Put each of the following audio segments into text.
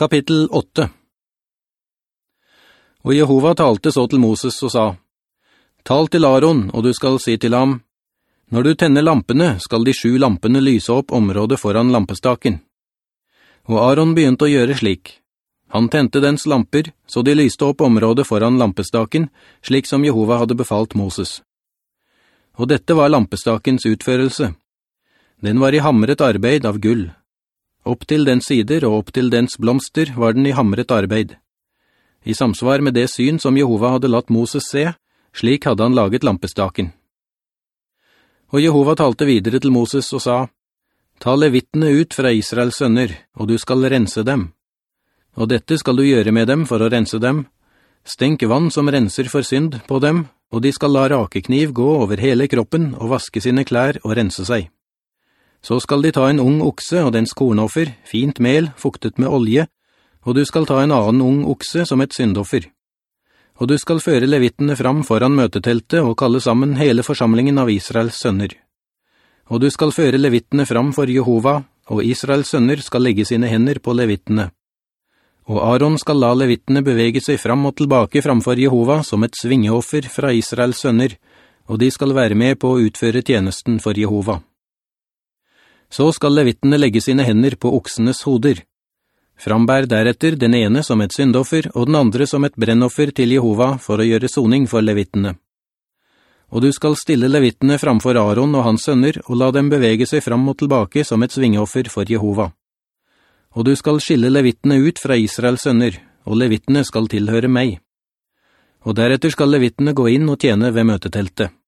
Kapittel 8 Og Jehova talte så til Moses og sa, «Tal til Aaron, og du skal si til ham, «Når du tenner lampene, skal de sju lampene lyse opp området foran lampestaken.» Og Aaron begynte å gjøre slik. Han tente dens lamper, så de lyste opp området foran lampestaken, slik som Jehova hadde befalt Moses. Og dette var lampestakens utførelse. Den var i hamret arbeid av gull. Opp til dens sider og opp til dens blomster var den i hamret arbeid. I samsvar med det syn som Jehova hadde latt Moses se, slik hadde han laget lampestaken. Og Jehova talte videre til Moses og sa, «Ta levittene ut fra Israels sønner, og du skal rense dem. Og dette skal du gjøre med dem for å rense dem. Stenk vann som renser for synd på dem, og de skal la rakekniv gå over hele kroppen og vaske sine klær og rense seg.» Så skal de ta en ung okse og dens kornoffer, fint mel, fuktet med olje, og du skal ta en annen ung okse som et syndoffer. Og du skal føre levittene fram foran møteteltet og kalle sammen hele forsamlingen av Israels sønner. Og du skal føre levittene fram for Jehova, og Israels sønner skal legge sine hender på levittene. Og Aaron skal la levittene bevege seg fram og tilbake framfor Jehova som et svingeoffer fra Israels sønner, og de skal være med på å utføre tjenesten for Jehova. Så skal levittene legge sine hender på oksenes hoder. Frambær deretter den ene som et syndoffer, og den andre som et brennoffer til Jehova for å gjøre soning for levittene. Og du skal stille levittene framfor Aaron og hans sønner, og la dem bevege seg fram og tilbake som et svingeoffer for Jehova. Og du skal skille levittene ut fra Israels sønner, og levittene skal tilhøre meg. Og deretter skal levittene gå inn og tjene ved møteteltet.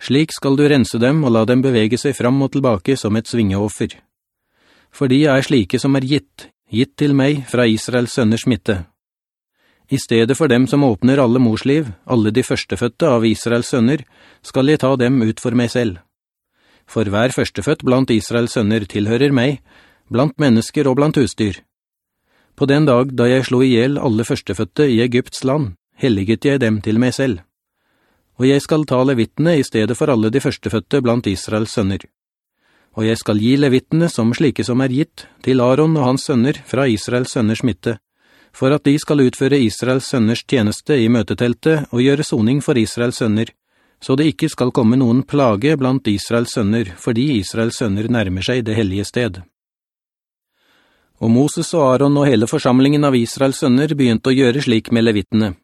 Slik skal du rense dem og la dem bevege seg fram og tilbake som et svingeoffer. For de er slike som er gitt, gitt til meg fra Israels sønners midte. I stedet for dem som åpner alle mors liv, alle de førsteføtte av Israels sønner, skal jeg ta dem ut for meg selv. For hver førstefødt blant Israels sønner tilhører meg, blant mennesker og blant husdyr. På den dag da jeg slo ihjel alle førsteføtte i Egypts land, helliget jeg dem til meg selv og jeg skal ta levittene i stedet for alle de førsteføtte blant Israels sønner. Og jeg skal gi levittene som slike som er gitt, til Aaron og hans sønner fra Israels sønners midte, for at de skal utføre Israels sønners tjeneste i møteteltet og gjøre soning for Israels sønner, så det ikke skal komme noen plage blant Israels sønner, fordi Israels sønner nærmer seg det hellige sted. Og Moses og Aaron og hele forsamlingen av Israels sønner begynte å gjøre slik med levittene,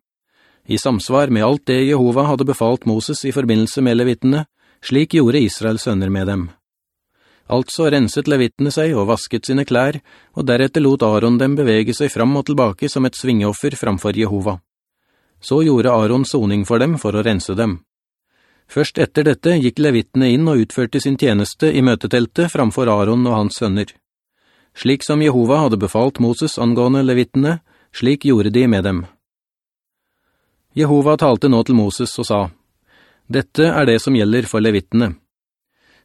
i samsvar med alt det Jehova hadde befalt Moses i forbindelse med levittene, slik gjorde Israels sønner med dem. Altså renset levittene seg og vasket sine klær, og deretter lot Aaron dem bevege seg fram og tilbake som et svingeoffer framfor Jehova. Så gjorde Aaron soning for dem for å rense dem. Først etter dette gikk levittene inn og utførte sin tjeneste i møteteltet framfor Aaron og hans sønner. Slik som Jehova hadde befalt Moses angående levittene, slik gjorde de med dem. Jehova talte nå til Moses og sa, «Dette er det som gjelder for levittene.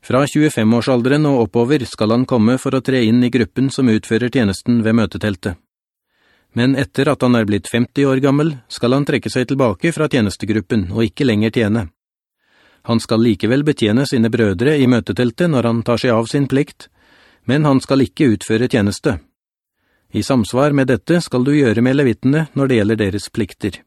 Fra 25-årsalderen og oppover skal han komme for å tre inn i gruppen som utfører tjenesten ved møteteltet. Men etter at han er blitt 50 år gammel, skal han trekke seg tilbake fra tjenestegruppen og ikke lenger tjene. Han skal likevel betjene sine brødre i møteteltet når han tar seg av sin plikt, men han skal ikke utføre tjeneste. I samsvar med dette skal du gjøre med levittene når det gjelder deres plikter.